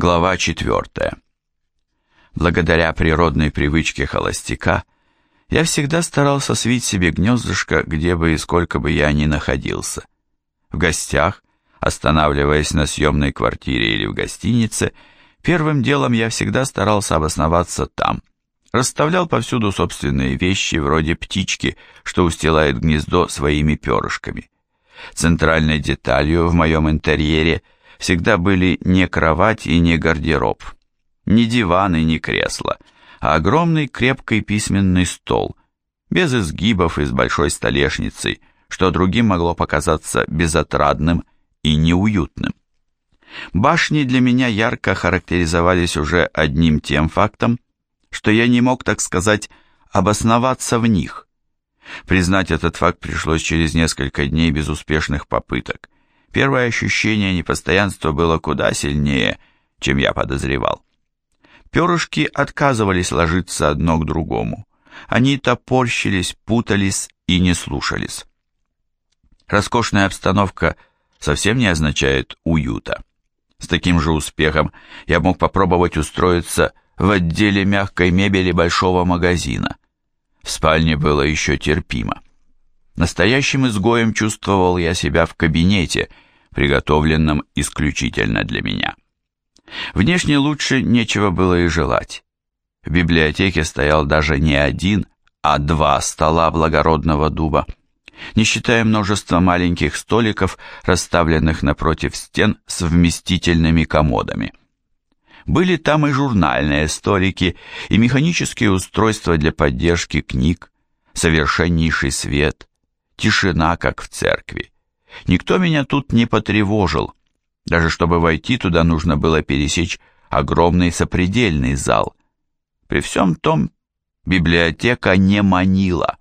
Глава 4. Благодаря природной привычке холостяка, я всегда старался свить себе гнездышко, где бы и сколько бы я ни находился. В гостях, останавливаясь на съемной квартире или в гостинице, первым делом я всегда старался обосноваться там. Расставлял повсюду собственные вещи, вроде птички, что устилает гнездо своими перышками. Центральной деталью в моем интерьере – всегда были не кровать и не гардероб, не диван и не кресло, а огромный крепкий письменный стол, без изгибов и с большой столешницей, что другим могло показаться безотрадным и неуютным. Башни для меня ярко характеризовались уже одним тем фактом, что я не мог, так сказать, обосноваться в них. Признать этот факт пришлось через несколько дней безуспешных попыток, Первое ощущение непостоянства было куда сильнее, чем я подозревал. Перышки отказывались ложиться одно к другому. Они топорщились, путались и не слушались. Роскошная обстановка совсем не означает уюта. С таким же успехом я мог попробовать устроиться в отделе мягкой мебели большого магазина. В спальне было еще терпимо. Настоящим изгоем чувствовал я себя в кабинете, приготовленном исключительно для меня. Внешне лучше нечего было и желать. В библиотеке стоял даже не один, а два стола благородного дуба, не считая множества маленьких столиков, расставленных напротив стен с вместительными комодами. Были там и журнальные столики, и механические устройства для поддержки книг, совершеннейший свет, Тишина, как в церкви. Никто меня тут не потревожил. Даже чтобы войти туда, нужно было пересечь огромный сопредельный зал. При всем том, библиотека не манила.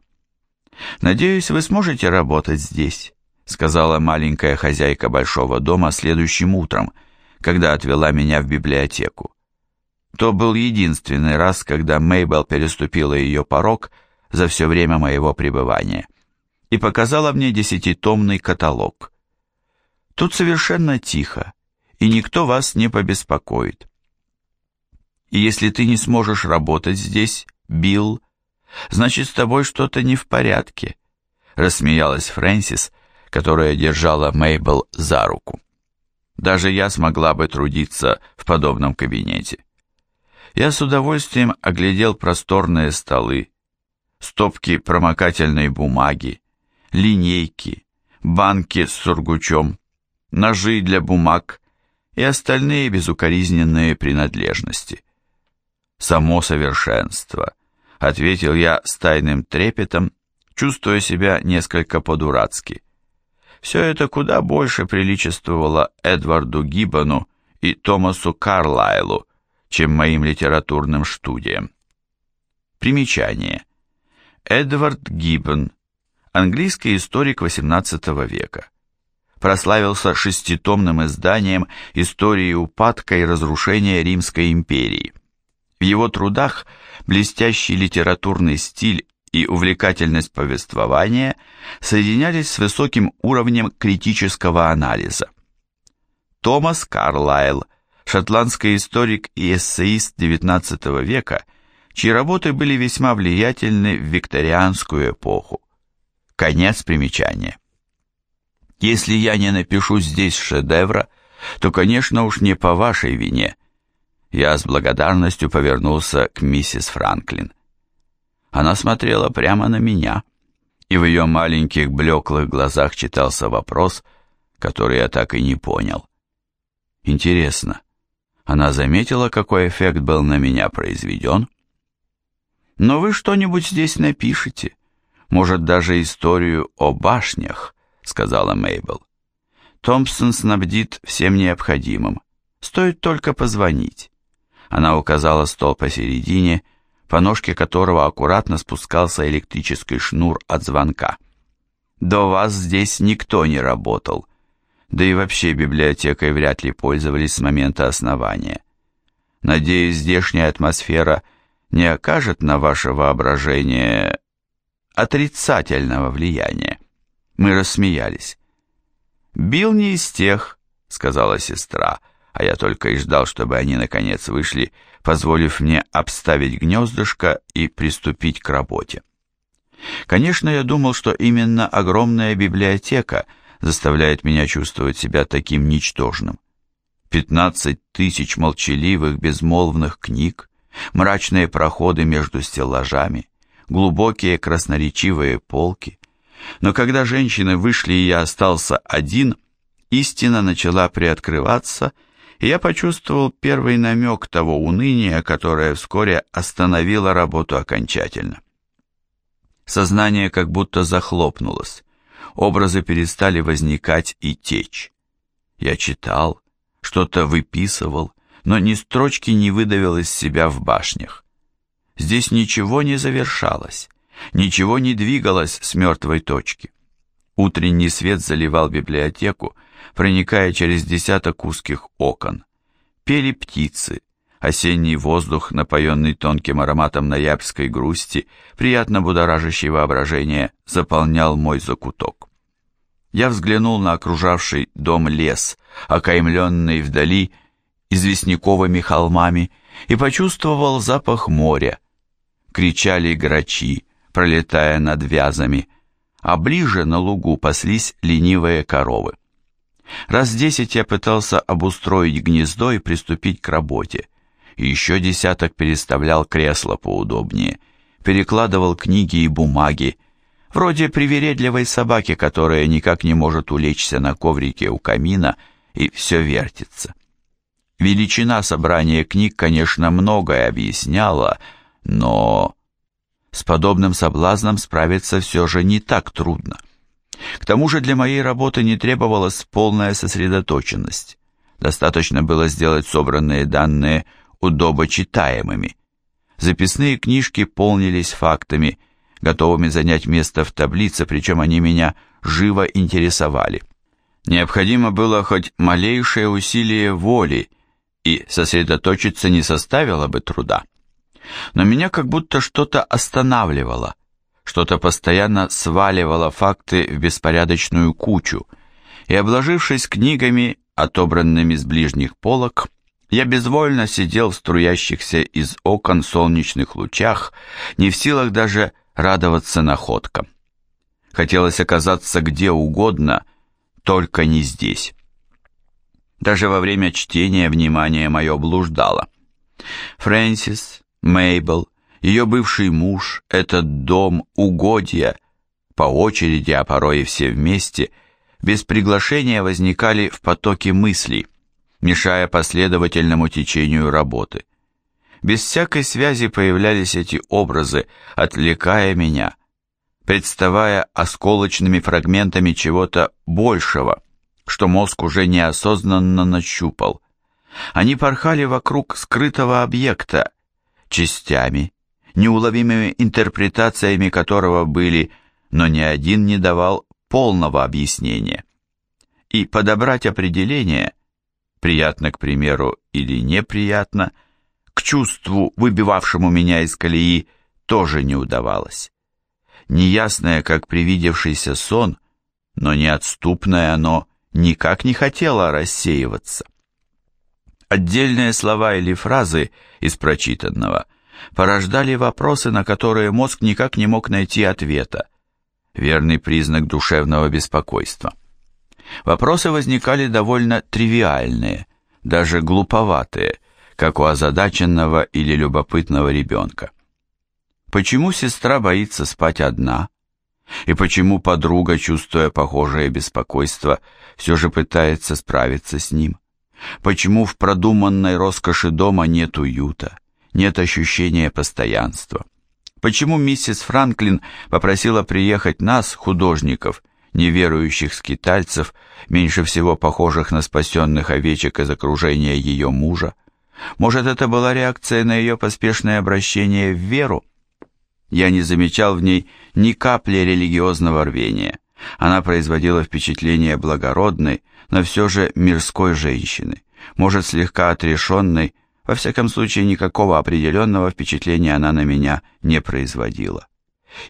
«Надеюсь, вы сможете работать здесь», сказала маленькая хозяйка большого дома следующим утром, когда отвела меня в библиотеку. То был единственный раз, когда Мейбл переступила ее порог за все время моего пребывания и показала мне десятитомный каталог. Тут совершенно тихо, и никто вас не побеспокоит. И если ты не сможешь работать здесь, Билл, значит, с тобой что-то не в порядке, рассмеялась Фрэнсис, которая держала Мейбл за руку. Даже я смогла бы трудиться в подобном кабинете. Я с удовольствием оглядел просторные столы, стопки промокательной бумаги, линейки, банки с сургучом, ножи для бумаг и остальные безукоризненные принадлежности. «Само совершенство», — ответил я с тайным трепетом, чувствуя себя несколько по-дурацки. Все это куда больше приличествовало Эдварду Гиббону и Томасу Карлайлу, чем моим литературным студиям. Примечание. Эдвард Гиббон, английский историк XVIII века. Прославился шеститомным изданием истории упадка и разрушения Римской империи. В его трудах блестящий литературный стиль и увлекательность повествования соединялись с высоким уровнем критического анализа. Томас Карлайл, шотландский историк и эссеист XIX века, чьи работы были весьма влиятельны в викторианскую эпоху. Конец примечания. Если я не напишу здесь шедевра, то, конечно, уж не по вашей вине. Я с благодарностью повернулся к миссис Франклин. Она смотрела прямо на меня, и в ее маленьких блеклых глазах читался вопрос, который я так и не понял. Интересно, она заметила, какой эффект был на меня произведен? Но вы что-нибудь здесь напишите может, даже историю о башнях», — сказала Мейбл. «Томпсон снабдит всем необходимым. Стоит только позвонить». Она указала стол посередине, по ножке которого аккуратно спускался электрический шнур от звонка. «До вас здесь никто не работал, да и вообще библиотекой вряд ли пользовались с момента основания. Надеюсь, здешняя атмосфера не окажет на ваше воображение отрицательного влияния. Мы рассмеялись. «Билл не из тех», — сказала сестра, а я только и ждал, чтобы они наконец вышли, позволив мне обставить гнездышко и приступить к работе. Конечно, я думал, что именно огромная библиотека заставляет меня чувствовать себя таким ничтожным. Пятнадцать тысяч молчаливых, безмолвных книг, мрачные проходы между стеллажами, глубокие красноречивые полки. Но когда женщины вышли и я остался один, истина начала приоткрываться, и я почувствовал первый намек того уныния, которое вскоре остановило работу окончательно. Сознание как будто захлопнулось, образы перестали возникать и течь. Я читал, что-то выписывал, но ни строчки не выдавил из себя в башнях. Здесь ничего не завершалось, ничего не двигалось с мертвой точки. Утренний свет заливал библиотеку, проникая через десяток узких окон. Пели птицы, осенний воздух, напоенный тонким ароматом ноябрьской грусти, приятно будоражащий воображение, заполнял мой закуток. Я взглянул на окружавший дом лес, окаймленный вдали известняковыми холмами, и почувствовал запах моря. Кричали грачи, пролетая над вязами, а ближе на лугу паслись ленивые коровы. Раз десять я пытался обустроить гнездо и приступить к работе, еще десяток переставлял кресло поудобнее, перекладывал книги и бумаги, вроде привередливой собаки, которая никак не может улечься на коврике у камина и все вертится. Величина собрания книг, конечно, многое объясняла, но с подобным соблазном справиться все же не так трудно. К тому же для моей работы не требовалась полная сосредоточенность. Достаточно было сделать собранные данные удобочитаемыми. Записные книжки полнились фактами, готовыми занять место в таблице, причем они меня живо интересовали. Необходимо было хоть малейшее усилие воли, и сосредоточиться не составило бы труда. Но меня как будто что-то останавливало, что-то постоянно сваливало факты в беспорядочную кучу, и, обложившись книгами, отобранными с ближних полок, я безвольно сидел в струящихся из окон солнечных лучах, не в силах даже радоваться находкам. Хотелось оказаться где угодно, только не здесь. Даже во время чтения внимание мое блуждало. Фрэнсис, Мейбл, ее бывший муж, этот дом, угодья, по очереди, а порой и все вместе, без приглашения возникали в потоке мыслей, мешая последовательному течению работы. Без всякой связи появлялись эти образы, отвлекая меня, представая осколочными фрагментами чего-то большего, что мозг уже неосознанно нащупал. Они порхали вокруг скрытого объекта, частями, неуловимыми интерпретациями которого были, но ни один не давал полного объяснения. И подобрать определение, приятно, к примеру, или неприятно – к чувству, выбивавшему меня из колеи, тоже не удавалось. Неясное, как привидевшийся сон, но неотступное оно никак не хотело рассеиваться. Отдельные слова или фразы из прочитанного порождали вопросы, на которые мозг никак не мог найти ответа, верный признак душевного беспокойства. Вопросы возникали довольно тривиальные, даже глуповатые, как у озадаченного или любопытного ребенка. Почему сестра боится спать одна? И почему подруга, чувствуя похожее беспокойство, все же пытается справиться с ним? Почему в продуманной роскоши дома нет уюта, нет ощущения постоянства? Почему миссис Франклин попросила приехать нас, художников, неверующих скитальцев, меньше всего похожих на спасенных овечек из окружения ее мужа? Может, это была реакция на ее поспешное обращение в веру? Я не замечал в ней ни капли религиозного рвения. Она производила впечатление благородной, но все же мирской женщины, может, слегка отрешенной, во всяком случае, никакого определенного впечатления она на меня не производила.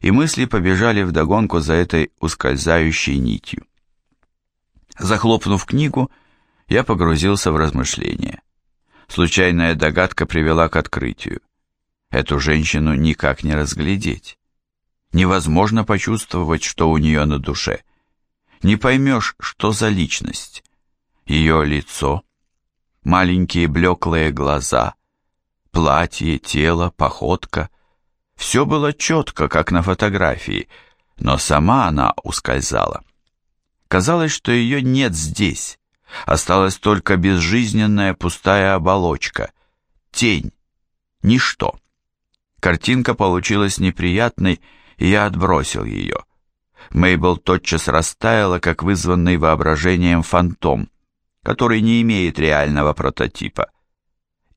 И мысли побежали вдогонку за этой ускользающей нитью. Захлопнув книгу, я погрузился в размышления. Случайная догадка привела к открытию. Эту женщину никак не разглядеть. Невозможно почувствовать, что у нее на душе. Не поймешь, что за личность. Ее лицо, маленькие блеклые глаза, платье, тело, походка. Все было четко, как на фотографии, но сама она ускользала. Казалось, что ее нет здесь. Осталась только безжизненная пустая оболочка, тень, ничто. Картинка получилась неприятной, и я отбросил ее. Мейбл тотчас растаяла, как вызванный воображением фантом, который не имеет реального прототипа.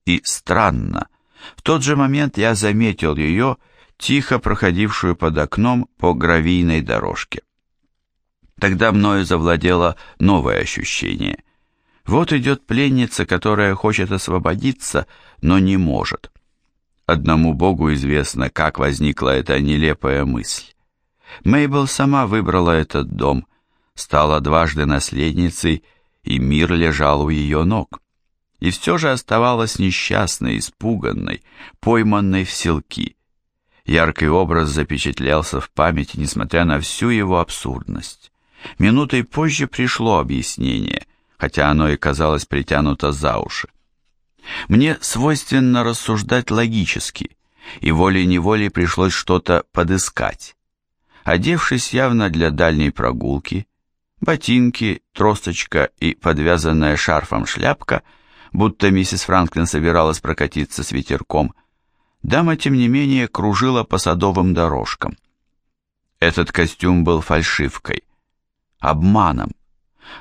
И странно, в тот же момент я заметил ее, тихо проходившую под окном по гравийной дорожке. Тогда мною завладело новое ощущение. Вот идет пленница, которая хочет освободиться, но не может. Одному Богу известно, как возникла эта нелепая мысль. Мейбл сама выбрала этот дом, стала дважды наследницей, и мир лежал у ее ног. И все же оставалась несчастной, испуганной, пойманной в селки. Яркий образ запечатлелся в памяти, несмотря на всю его абсурдность. Минутой позже пришло объяснение, хотя оно и казалось притянуто за уши. Мне свойственно рассуждать логически, и волей-неволей пришлось что-то подыскать. Одевшись явно для дальней прогулки, ботинки, тросточка и подвязанная шарфом шляпка, будто миссис Франклин собиралась прокатиться с ветерком, дама, тем не менее, кружила по садовым дорожкам. Этот костюм был фальшивкой, обманом,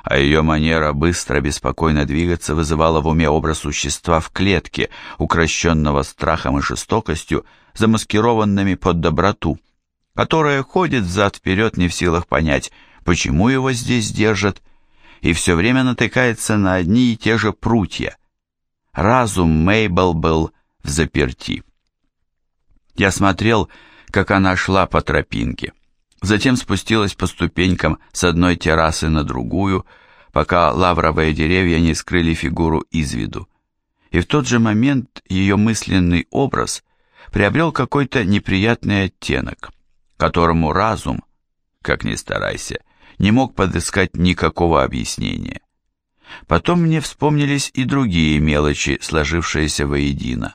а ее манера быстро, беспокойно двигаться вызывала в уме образ существа в клетке, укращенного страхом и жестокостью, замаскированными под доброту, которая ходит взад-вперед не в силах понять, почему его здесь держат, и все время натыкается на одни и те же прутья. Разум Мейбл был в заперти. Я смотрел, как она шла по тропинке затем спустилась по ступенькам с одной террасы на другую, пока лавровые деревья не скрыли фигуру из виду. И в тот же момент ее мысленный образ приобрел какой-то неприятный оттенок, которому разум, как ни старайся, не мог подыскать никакого объяснения. Потом мне вспомнились и другие мелочи, сложившиеся воедино.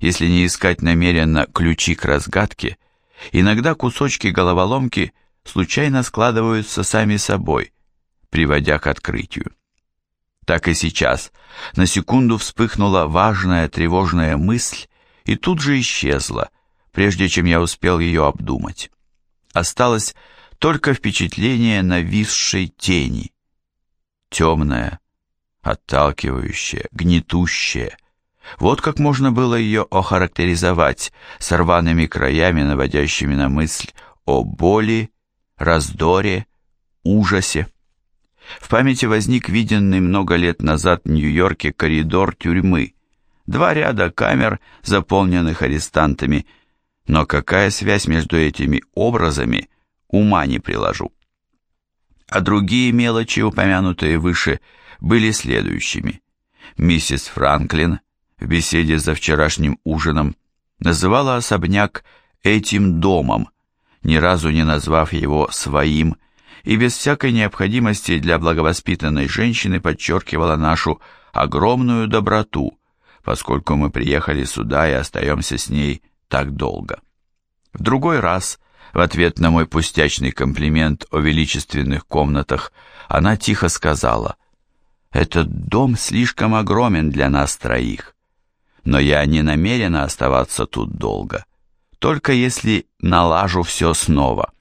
Если не искать намеренно ключи к разгадке – Иногда кусочки головоломки случайно складываются сами собой, приводя к открытию. Так и сейчас. На секунду вспыхнула важная тревожная мысль и тут же исчезла, прежде чем я успел ее обдумать. Осталось только впечатление нависшей тени. Темная, отталкивающая, гнетущая, вот как можно было ее охарактеризовать с рваными краями, наводящими на мысль о боли, раздоре, ужасе. В памяти возник виденный много лет назад в Нью-Йорке коридор тюрьмы. Два ряда камер, заполненных арестантами, но какая связь между этими образами, ума не приложу. А другие мелочи, упомянутые выше, были следующими. Миссис Франклин в беседе за вчерашним ужином называла особняк этим домом, ни разу не назвав его своим, и без всякой необходимости для благовоспитанной женщины подчеркивала нашу огромную доброту, поскольку мы приехали сюда и остаемся с ней так долго. В другой раз, в ответ на мой пустячный комплимент о величественных комнатах, она тихо сказала, «Этот дом слишком огромен для нас троих но я не намерена оставаться тут долго, только если налажу все снова.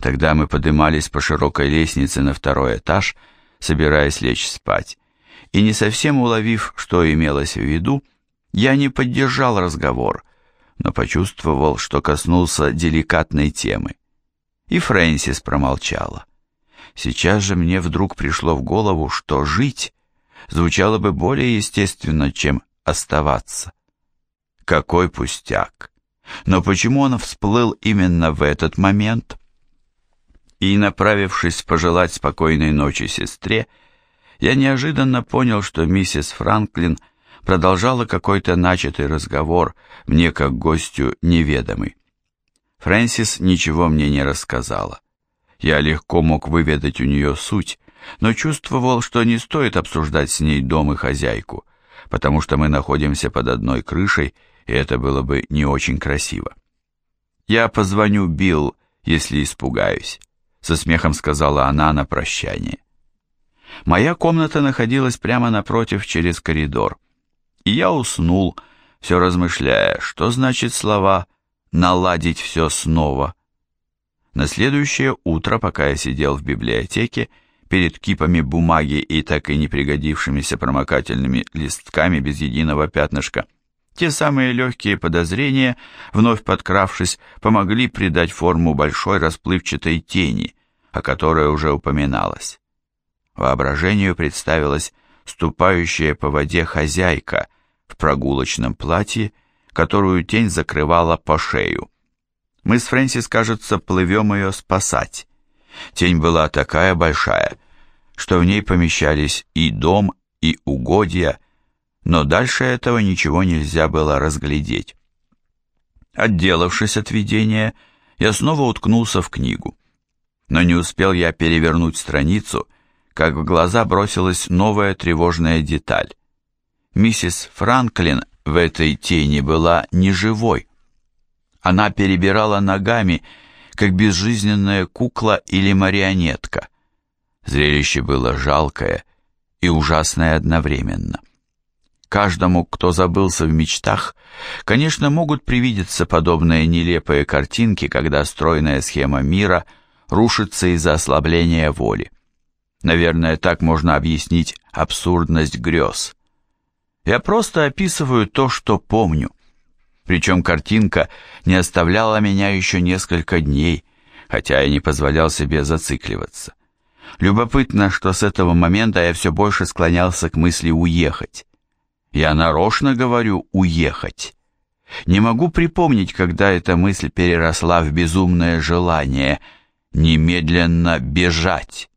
Тогда мы поднимались по широкой лестнице на второй этаж, собираясь лечь спать, и не совсем уловив, что имелось в виду, я не поддержал разговор, но почувствовал, что коснулся деликатной темы. И Фрэнсис промолчала. Сейчас же мне вдруг пришло в голову, что жить звучало бы более естественно, чем оставаться. Какой пустяк! Но почему он всплыл именно в этот момент? И, направившись пожелать спокойной ночи сестре, я неожиданно понял, что миссис Франклин продолжала какой-то начатый разговор, мне как гостю неведомый. Фрэнсис ничего мне не рассказала. Я легко мог выведать у нее суть, но чувствовал, что не стоит обсуждать с ней дом и хозяйку, потому что мы находимся под одной крышей, и это было бы не очень красиво. «Я позвоню Билл, если испугаюсь», — со смехом сказала она на прощание. Моя комната находилась прямо напротив через коридор, и я уснул, все размышляя, что значит слова «наладить все снова». На следующее утро, пока я сидел в библиотеке, перед кипами бумаги и так и не пригодившимися промокательными листками без единого пятнышка, те самые легкие подозрения, вновь подкравшись, помогли придать форму большой расплывчатой тени, о которой уже упоминалось. Воображению представилась ступающая по воде хозяйка в прогулочном платье, которую тень закрывала по шею. Мы с Фрэнсис, кажется, плывем ее спасать. Тень была такая большая, что в ней помещались и дом, и угодья, но дальше этого ничего нельзя было разглядеть. Отделавшись от видения, я снова уткнулся в книгу. Но не успел я перевернуть страницу, как в глаза бросилась новая тревожная деталь. Миссис Франклин в этой тени была неживой. Она перебирала ногами, как безжизненная кукла или марионетка. Зрелище было жалкое и ужасное одновременно. Каждому, кто забылся в мечтах, конечно, могут привидеться подобные нелепые картинки, когда стройная схема мира рушится из-за ослабления воли. Наверное, так можно объяснить абсурдность грез. Я просто описываю то, что помню. Причем картинка не оставляла меня еще несколько дней, хотя я не позволял себе зацикливаться. Любопытно, что с этого момента я все больше склонялся к мысли уехать. Я нарочно говорю «уехать». Не могу припомнить, когда эта мысль переросла в безумное желание немедленно бежать.